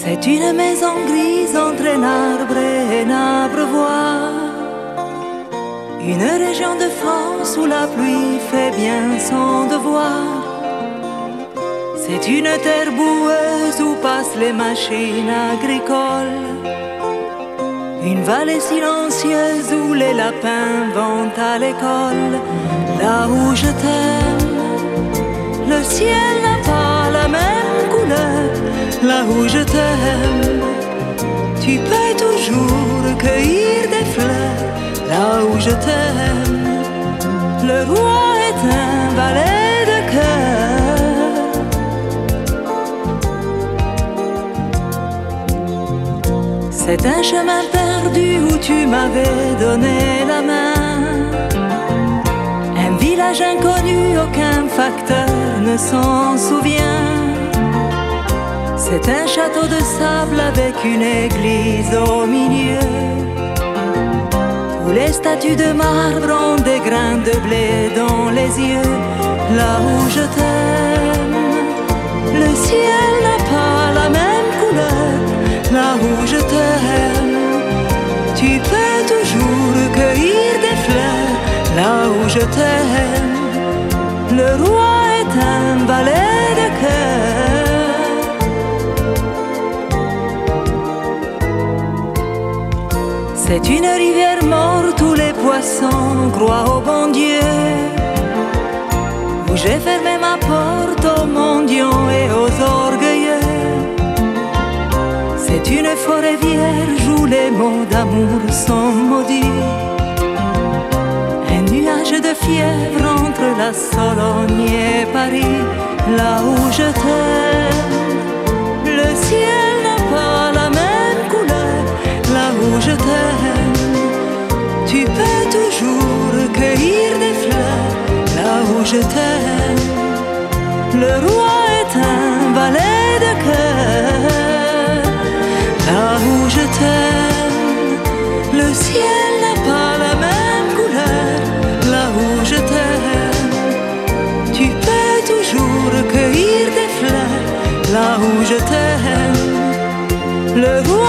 C'est une maison grise entre un arbre et un abreuvoir. Une région de France où la pluie fait bien son devoir. C'est une terre boueuse où passent les machines agricoles. Une vallée silencieuse où les lapins vont à l'école. Là où je t'aime, le ciel Là où je t'aime, tu peux toujours cueillir des fleurs. Là où je t'aime, le roi est un valet de cœur. C'est un chemin perdu où tu m'avais donné la main. Un village inconnu, aucun facteur ne s'en souvient. C'est un château de sable avec une église au milieu. Où les statues de marbre ont des grains de blé dans les yeux. Là où je t'aime, le ciel n'a pas la même couleur. Là où je t'aime, tu peux toujours cueillir des fleurs. Là où je t'aime, le roi est un valet C'est une rivière morte où les poissons croient au bon Dieu. Où j'ai fermé ma porte aux mendiants et aux orgueilleux. C'est une forêt vierge où les mots d'amour sont maudits. Un nuage de fièvre entre la Sologne et Paris, là où je t'aime. Le ciel je t'aime. Le roi est un valet de cœur. Là où je t'aime, le ciel n'a pas la même couleur. Là où je t'aime, tu peux toujours cueillir des fleurs. Là où je t'aime, le roi